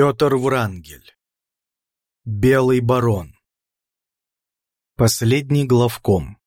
Петр Врангель. Белый барон. Последний главком.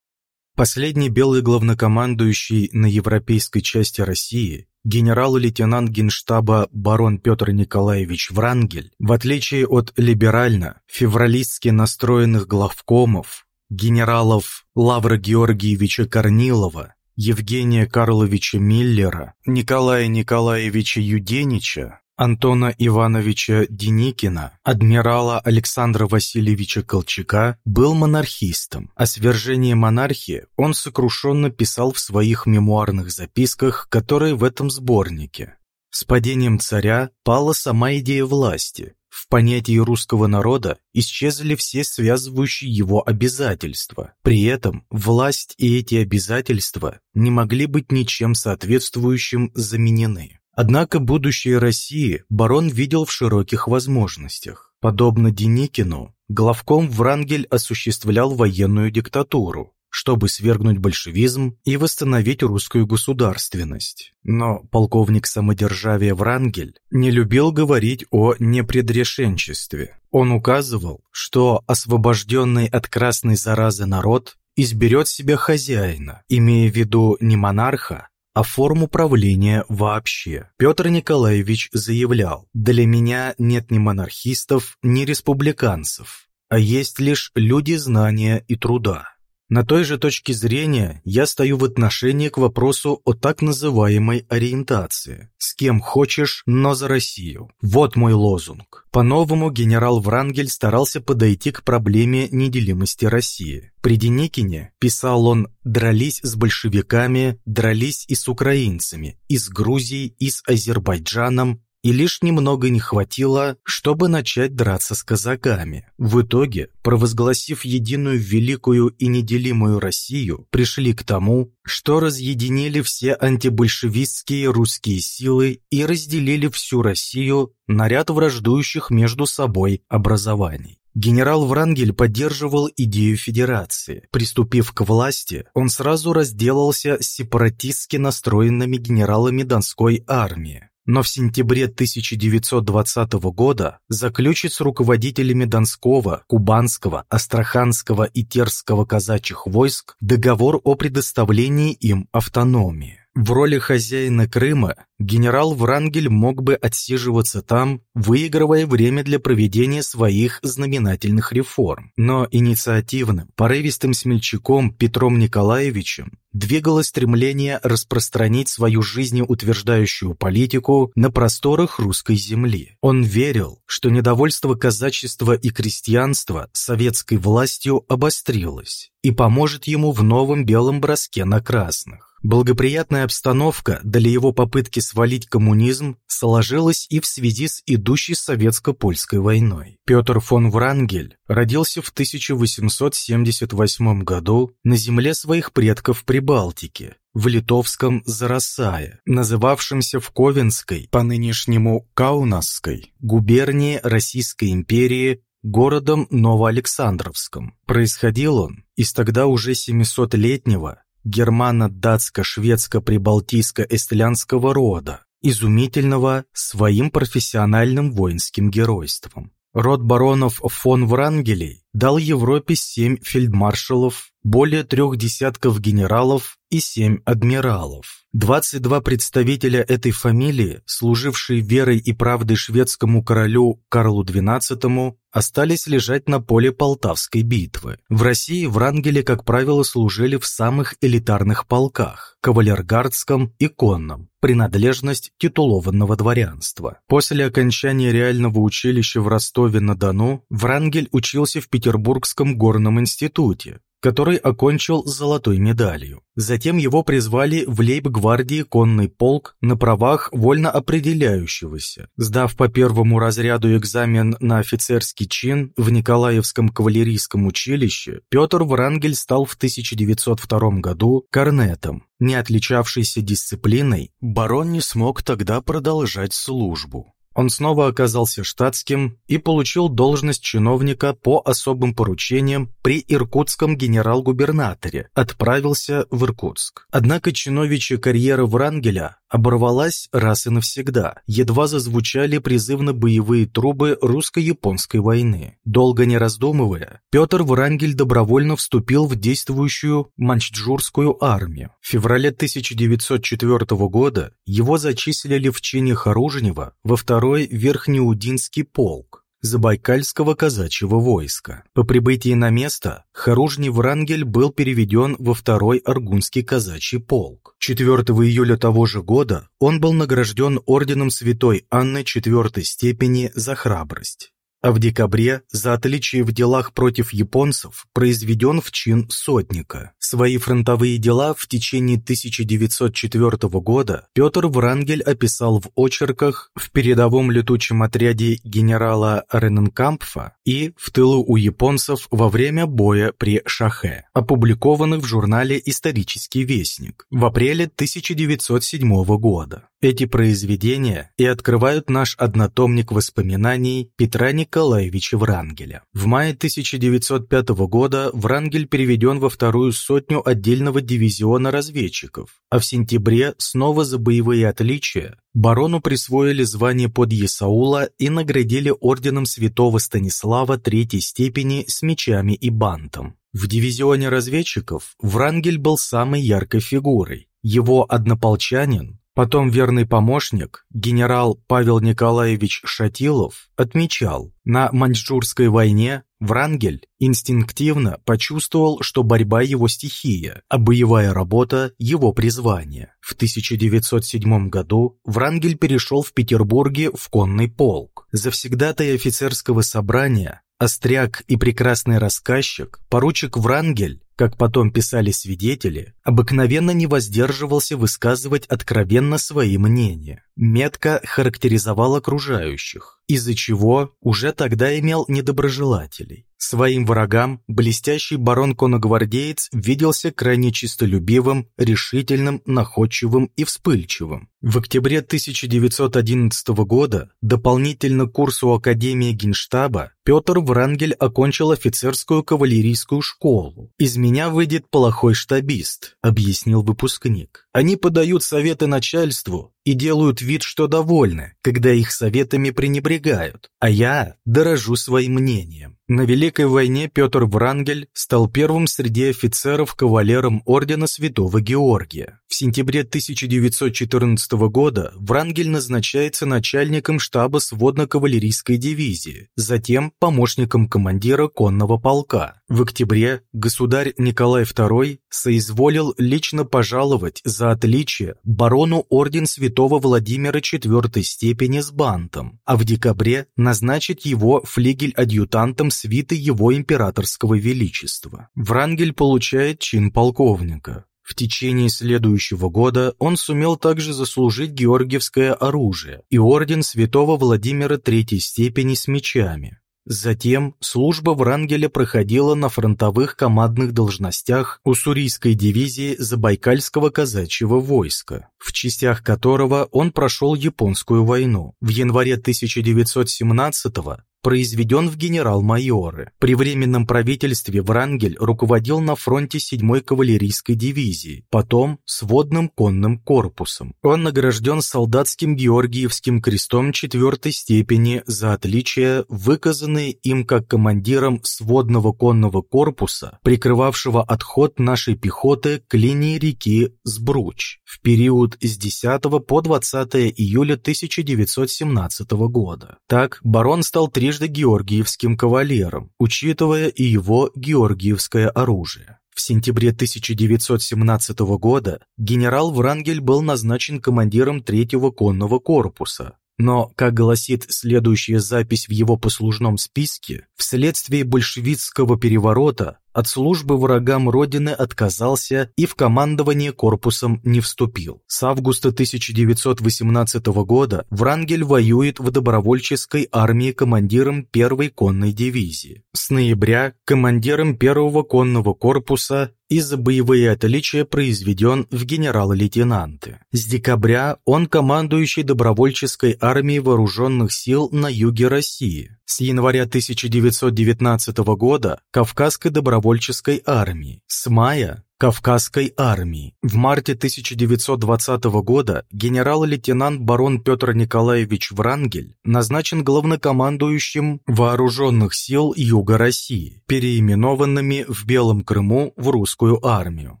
Последний белый главнокомандующий на европейской части России генерал-лейтенант генштаба барон Петр Николаевич Врангель, в отличие от либерально-февралистски настроенных главкомов, генералов Лавра Георгиевича Корнилова, Евгения Карловича Миллера, Николая Николаевича Юденича, Антона Ивановича Деникина, адмирала Александра Васильевича Колчака, был монархистом. О свержении монархии он сокрушенно писал в своих мемуарных записках, которые в этом сборнике. С падением царя пала сама идея власти, в понятии русского народа исчезли все связывающие его обязательства. При этом власть и эти обязательства не могли быть ничем соответствующим заменены. Однако будущее России барон видел в широких возможностях. Подобно Деникину, главком Врангель осуществлял военную диктатуру, чтобы свергнуть большевизм и восстановить русскую государственность. Но полковник самодержавия Врангель не любил говорить о непредрешенчестве. Он указывал, что освобожденный от красной заразы народ изберет себе хозяина, имея в виду не монарха, а форму правления вообще. Петр Николаевич заявлял, «Для меня нет ни монархистов, ни республиканцев, а есть лишь люди знания и труда». На той же точке зрения я стою в отношении к вопросу о так называемой ориентации. С кем хочешь, но за Россию. Вот мой лозунг. По-новому генерал Врангель старался подойти к проблеме неделимости России. При Деникине, писал он, дрались с большевиками, дрались и с украинцами, и с Грузией, и с Азербайджаном, и лишь немного не хватило, чтобы начать драться с казаками. В итоге, провозгласив единую великую и неделимую Россию, пришли к тому, что разъединили все антибольшевистские русские силы и разделили всю Россию на ряд враждующих между собой образований. Генерал Врангель поддерживал идею федерации. Приступив к власти, он сразу разделался с сепаратистски настроенными генералами Донской армии но в сентябре 1920 года заключит с руководителями Донского, Кубанского, Астраханского и Терского казачьих войск договор о предоставлении им автономии. В роли хозяина Крыма генерал Врангель мог бы отсиживаться там, выигрывая время для проведения своих знаменательных реформ. Но инициативным, порывистым смельчаком Петром Николаевичем двигалось стремление распространить свою жизнеутверждающую политику на просторах русской земли. Он верил, что недовольство казачества и крестьянства советской властью обострилось и поможет ему в новом белом броске на красных. Благоприятная обстановка для его попытки свалить коммунизм сложилась и в связи с идущей советско-польской войной. Петр фон Врангель родился в 1878 году на земле своих предков при Балтике, в литовском Зарасае, называвшемся в Ковенской, по нынешнему Каунасской, губернии Российской империи городом Новоалександровском. Происходил он из тогда уже 700-летнего германо-датско-шведско-прибалтийско-эстлянского рода, изумительного своим профессиональным воинским геройством. Род баронов фон Врангелей дал Европе семь фельдмаршалов, более трех десятков генералов и семь адмиралов. 22 представителя этой фамилии, служившие верой и правдой шведскому королю Карлу XII, остались лежать на поле Полтавской битвы. В России врангели, как правило, служили в самых элитарных полках – кавалергардском и конном, принадлежность титулованного дворянства. После окончания реального училища в Ростове-на-Дону Врангель учился в Петербургском горном институте, который окончил с золотой медалью. Затем его призвали в лейб-гвардии конный полк на правах вольно определяющегося. Сдав по первому разряду экзамен на офицерский чин в Николаевском кавалерийском училище, Петр Врангель стал в 1902 году корнетом. Не отличавшийся дисциплиной, барон не смог тогда продолжать службу. Он снова оказался штатским и получил должность чиновника по особым поручениям при иркутском генерал-губернаторе, отправился в Иркутск. Однако чиновичья карьера Врангеля оборвалась раз и навсегда, едва зазвучали призывно-боевые трубы русско-японской войны. Долго не раздумывая, Петр Врангель добровольно вступил в действующую маньчжурскую армию. В феврале 1904 года его зачислили в чине Харужнева во второй Верхнеудинский полк. Забайкальского казачьего войска. По прибытии на место Харужний Врангель был переведен во второй Аргунский казачий полк. 4 июля того же года он был награжден орденом Святой Анны четвертой степени за храбрость а в декабре за отличие в делах против японцев произведен в чин сотника. Свои фронтовые дела в течение 1904 года Петр Врангель описал в очерках в передовом летучем отряде генерала Рененкампфа и в тылу у японцев во время боя при Шахе, опубликованных в журнале «Исторический вестник» в апреле 1907 года. Эти произведения и открывают наш однотомник воспоминаний Петра Николаевича Врангеля. В мае 1905 года Врангель переведен во вторую сотню отдельного дивизиона разведчиков, а в сентябре снова за боевые отличия барону присвоили звание подъясаула и наградили орденом святого Станислава третьей степени с мечами и бантом. В дивизионе разведчиков Врангель был самой яркой фигурой. Его однополчанин, Потом верный помощник, генерал Павел Николаевич Шатилов, отмечал, на Маньчжурской войне Врангель инстинктивно почувствовал, что борьба его стихия, а боевая работа – его призвание. В 1907 году Врангель перешел в Петербурге в конный полк. Завсегдатай офицерского собрания, остряк и прекрасный рассказчик, поручик Врангель как потом писали свидетели, обыкновенно не воздерживался высказывать откровенно свои мнения. Метко характеризовал окружающих, из-за чего уже тогда имел недоброжелателей. Своим врагам блестящий барон-коногвардеец виделся крайне чистолюбивым, решительным, находчивым и вспыльчивым. В октябре 1911 года дополнительно к курсу Академии Генштаба Петр Врангель окончил офицерскую кавалерийскую школу. «Из меня выйдет плохой штабист», — объяснил выпускник. «Они подают советы начальству, и делают вид, что довольны, когда их советами пренебрегают, а я дорожу своим мнением. На Великой войне Петр Врангель стал первым среди офицеров кавалером ордена Святого Георгия. В сентябре 1914 года Врангель назначается начальником штаба сводно-кавалерийской дивизии, затем помощником командира конного полка. В октябре государь Николай II соизволил лично пожаловать за отличие барону орден святого Владимира IV степени с бантом, а в декабре назначить его флигель-адъютантом свиты его императорского величества. Врангель получает чин полковника. В течение следующего года он сумел также заслужить георгиевское оружие и орден святого Владимира третьей степени с мечами. Затем служба Врангеля проходила на фронтовых командных должностях Уссурийской дивизии Забайкальского казачьего войска, в частях которого он прошел Японскую войну. В январе 1917 года произведен в генерал-майоры. При Временном правительстве Врангель руководил на фронте 7-й кавалерийской дивизии, потом сводным конным корпусом. Он награжден солдатским Георгиевским крестом четвертой степени за отличия, выказанные им как командиром сводного конного корпуса, прикрывавшего отход нашей пехоты к линии реки Сбруч в период с 10 по 20 июля 1917 года. Так барон стал трижды трижды георгиевским кавалером, учитывая и его георгиевское оружие. В сентябре 1917 года генерал Врангель был назначен командиром третьего конного корпуса, но, как гласит следующая запись в его послужном списке, вследствие большевистского переворота от службы врагам Родины отказался и в командование корпусом не вступил. С августа 1918 года Врангель воюет в добровольческой армии командиром первой конной дивизии. С ноября командиром первого конного корпуса и за боевые отличия произведен в генерал-лейтенанты. С декабря он командующий добровольческой армией вооруженных сил на юге России. С января 1919 года Кавказской добровольческой армии. С мая Кавказской армии. В марте 1920 года генерал-лейтенант барон Петр Николаевич Врангель назначен главнокомандующим Вооруженных сил Юга России, переименованными в Белом Крыму в русскую армию.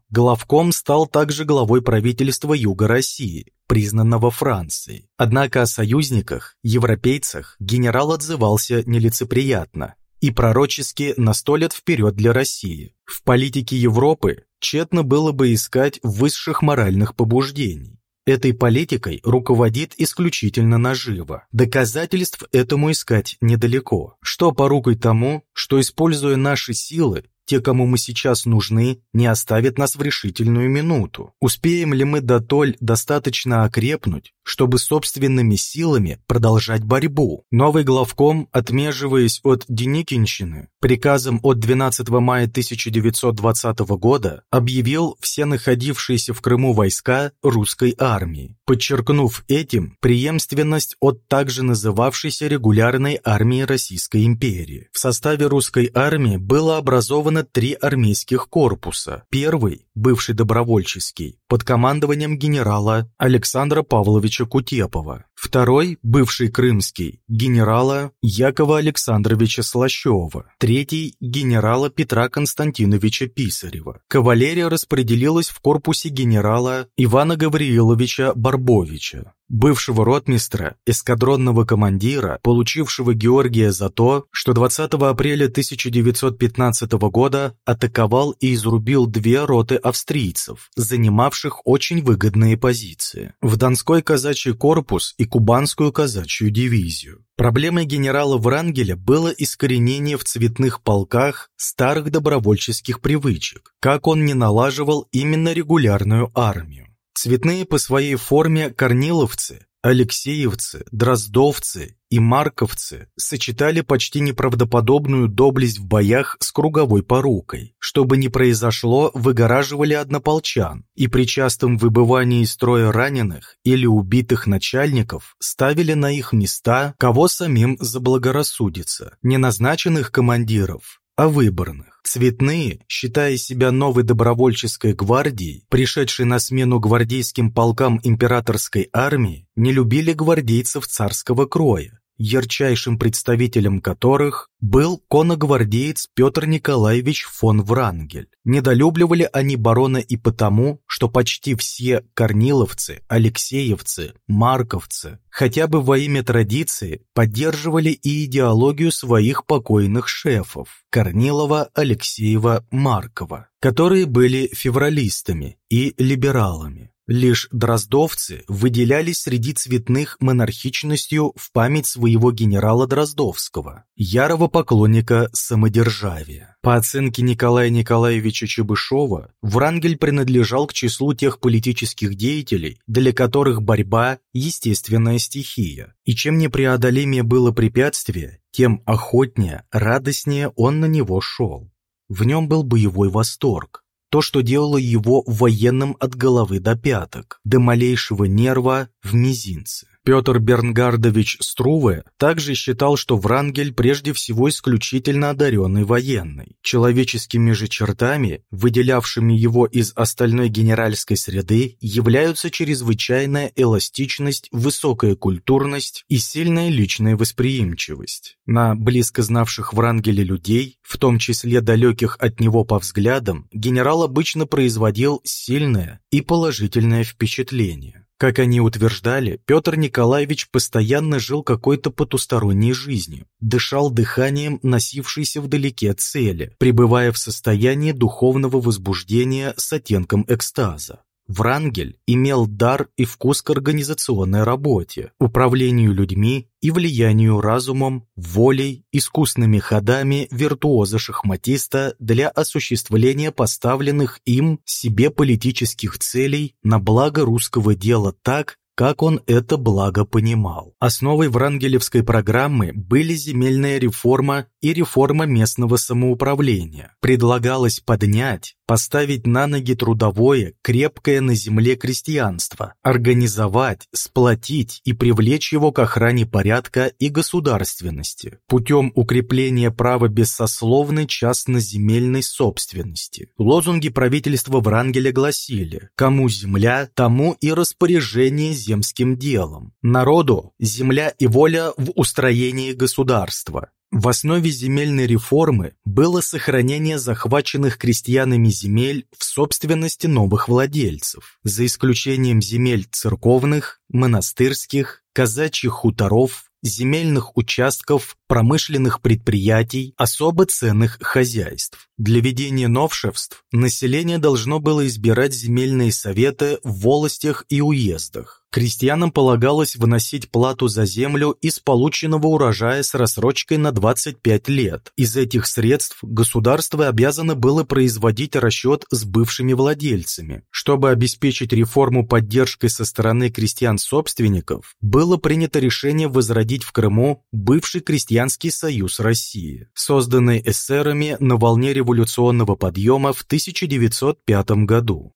Главком стал также главой правительства Юга России, признанного Францией. Однако о союзниках, европейцах, генерал отзывался нелицеприятно и пророчески на сто лет вперед для России. В политике Европы тщетно было бы искать высших моральных побуждений. Этой политикой руководит исключительно наживо. Доказательств этому искать недалеко. Что порукой тому, что, используя наши силы, те, кому мы сейчас нужны, не оставят нас в решительную минуту. Успеем ли мы дотоль достаточно окрепнуть, чтобы собственными силами продолжать борьбу? Новый главком, отмеживаясь от Деникинщины, приказом от 12 мая 1920 года объявил все находившиеся в Крыму войска русской армии, подчеркнув этим преемственность от также называвшейся регулярной армии Российской империи. В составе русской армии было образовано создано три армейских корпуса. Первый, бывший добровольческий, под командованием генерала Александра Павловича Кутепова. Второй, бывший крымский, генерала Якова Александровича Слащева. Третий, генерала Петра Константиновича Писарева. Кавалерия распределилась в корпусе генерала Ивана Гаврииловича Барбовича бывшего ротмистра, эскадронного командира, получившего Георгия за то, что 20 апреля 1915 года атаковал и изрубил две роты австрийцев, занимавших очень выгодные позиции. В Донской казачий корпус и Кубанскую казачью дивизию. Проблемой генерала Врангеля было искоренение в цветных полках старых добровольческих привычек, как он не налаживал именно регулярную армию. Цветные по своей форме корниловцы, алексеевцы, дроздовцы и марковцы сочетали почти неправдоподобную доблесть в боях с круговой порукой. Чтобы не произошло, выгораживали однополчан, и при частом выбывании из строя раненых или убитых начальников ставили на их места, кого самим заблагорассудится, неназначенных командиров, а выборных. Цветные, считая себя новой добровольческой гвардией, пришедшей на смену гвардейским полкам императорской армии, не любили гвардейцев царского кроя, ярчайшим представителем которых был коногвардеец Петр Николаевич фон Врангель. Недолюбливали они барона и потому, что почти все корниловцы, алексеевцы, марковцы, хотя бы во имя традиции, поддерживали и идеологию своих покойных шефов Корнилова, Алексеева, Маркова, которые были февралистами и либералами. Лишь дроздовцы выделялись среди цветных монархичностью в память своего генерала Дроздовского, ярого поклонника самодержавия. По оценке Николая Николаевича Чебышева, Врангель принадлежал к числу тех политических деятелей, для которых борьба – естественная стихия. И чем непреодолимее было препятствие, тем охотнее, радостнее он на него шел. В нем был боевой восторг, то, что делало его военным от головы до пяток, до малейшего нерва в мизинце. Петр Бернгардович Струве также считал, что Врангель прежде всего исключительно одаренный военный. Человеческими же чертами, выделявшими его из остальной генеральской среды, являются чрезвычайная эластичность, высокая культурность и сильная личная восприимчивость. На близко знавших Врангеля людей, в том числе далеких от него по взглядам, генерал обычно производил сильное и положительное впечатление. Как они утверждали, Петр Николаевич постоянно жил какой-то потусторонней жизнью, дышал дыханием носившейся вдалеке цели, пребывая в состоянии духовного возбуждения с оттенком экстаза. Врангель имел дар и вкус к организационной работе, управлению людьми и влиянию разумом, волей, искусными ходами виртуоза-шахматиста для осуществления поставленных им себе политических целей на благо русского дела так, как он это благо понимал. Основой врангелевской программы были земельная реформа и реформа местного самоуправления. Предлагалось поднять, поставить на ноги трудовое, крепкое на земле крестьянство, организовать, сплотить и привлечь его к охране порядка и государственности путем укрепления права бессословной частно-земельной собственности. Лозунги правительства Врангеля гласили «Кому земля, тому и распоряжение земским делом. Народу – земля и воля в устроении государства. В основе земельной реформы было сохранение захваченных крестьянами земель в собственности новых владельцев, за исключением земель церковных, монастырских, казачьих хуторов, земельных участков, промышленных предприятий, особо ценных хозяйств. Для ведения новшеств население должно было избирать земельные советы в волостях и уездах. Крестьянам полагалось выносить плату за землю из полученного урожая с рассрочкой на 25 лет. Из этих средств государство обязано было производить расчет с бывшими владельцами. Чтобы обеспечить реформу поддержкой со стороны крестьян-собственников, было принято решение возродить в Крыму бывший крестьянский союз России, созданный эсерами на волне революционного подъема в 1905 году.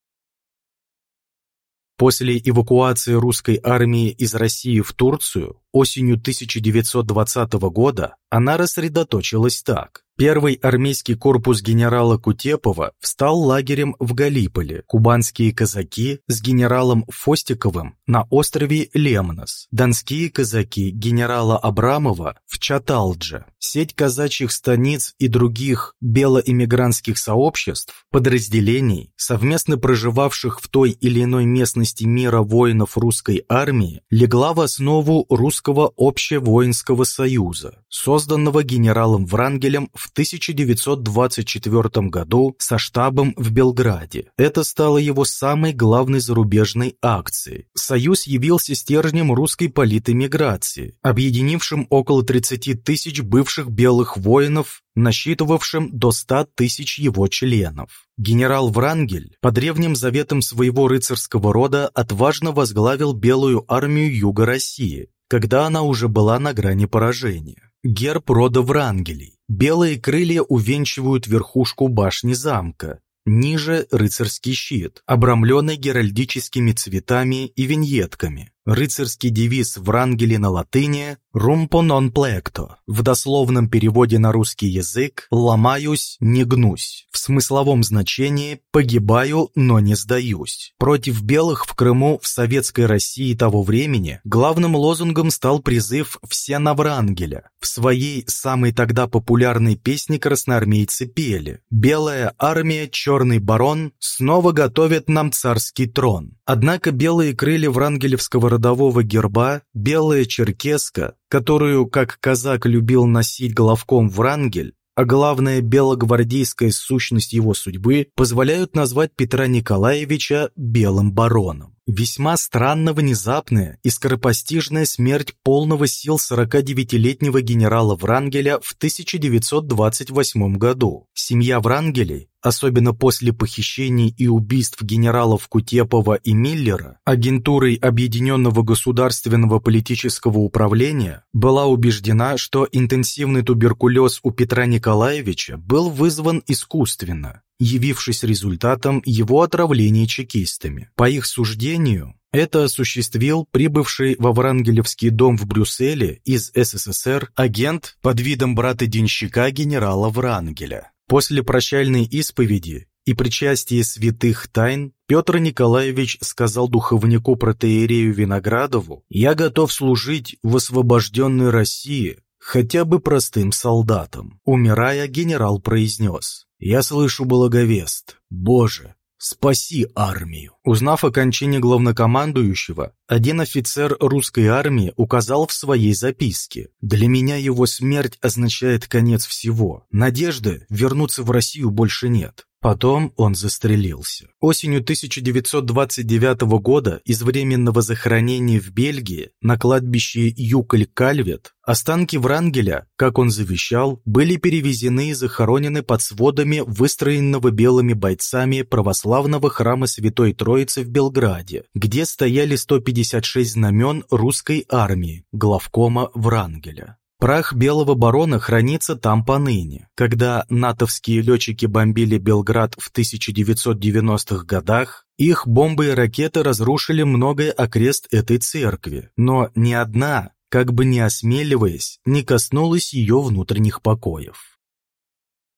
После эвакуации русской армии из России в Турцию осенью 1920 года она рассредоточилась так. Первый армейский корпус генерала Кутепова встал лагерем в Галиполе, кубанские казаки с генералом Фостиковым на острове Лемнос, донские казаки генерала Абрамова в Чаталдже. Сеть казачьих станиц и других белоэмигрантских сообществ, подразделений, совместно проживавших в той или иной местности мира воинов русской армии, легла в основу Русского общевоинского союза, созданного генералом Врангелем в в 1924 году со штабом в Белграде. Это стало его самой главной зарубежной акцией. Союз явился стержнем русской политэмиграции, объединившим около 30 тысяч бывших белых воинов насчитывавшим до 100 тысяч его членов. Генерал Врангель по древним заветам своего рыцарского рода отважно возглавил Белую армию Юга России, когда она уже была на грани поражения. Герб рода Врангелей. Белые крылья увенчивают верхушку башни замка. Ниже рыцарский щит, обрамленный геральдическими цветами и виньетками. Рыцарский девиз Врангеля на латыни «Rumpo non plecto» в дословном переводе на русский язык «ломаюсь, не гнусь», в смысловом значении «погибаю, но не сдаюсь». Против белых в Крыму в советской России того времени главным лозунгом стал призыв «Все на Врангеля». В своей самой тогда популярной песне красноармейцы пели «Белая армия, черный барон снова готовят нам царский трон». Однако белые крылья врангелевского родового герба, белая черкеска, которую, как казак любил носить головком Врангель, а главная белогвардейская сущность его судьбы позволяют назвать Петра Николаевича белым бароном. Весьма странно внезапная и скоропостижная смерть полного сил 49-летнего генерала Врангеля в 1928 году. Семья Врангелей, особенно после похищений и убийств генералов Кутепова и Миллера, агентурой Объединенного государственного политического управления, была убеждена, что интенсивный туберкулез у Петра Николаевича был вызван искусственно, явившись результатом его отравления чекистами. По их суждению, это осуществил прибывший во Врангелевский дом в Брюсселе из СССР агент под видом брата-денщика генерала Врангеля. После прощальной исповеди и причастия святых тайн Петр Николаевич сказал духовнику протеерею Виноградову «Я готов служить в освобожденной России хотя бы простым солдатам». Умирая, генерал произнес я слышу благовест. Боже, спаси армию. Узнав о кончине главнокомандующего, один офицер русской армии указал в своей записке «Для меня его смерть означает конец всего. Надежды вернуться в Россию больше нет. Потом он застрелился. Осенью 1929 года из временного захоронения в Бельгии на кладбище Юколь-Кальвет останки Врангеля, как он завещал, были перевезены и захоронены под сводами выстроенного белыми бойцами православного храма Святой Троицы в Белграде, где стояли 156 знамен русской армии, главкома Врангеля. Прах Белого Барона хранится там поныне. Когда натовские летчики бомбили Белград в 1990-х годах, их бомбы и ракеты разрушили многое окрест этой церкви, но ни одна, как бы не осмеливаясь, не коснулась ее внутренних покоев.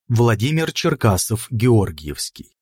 Владимир Черкасов-Георгиевский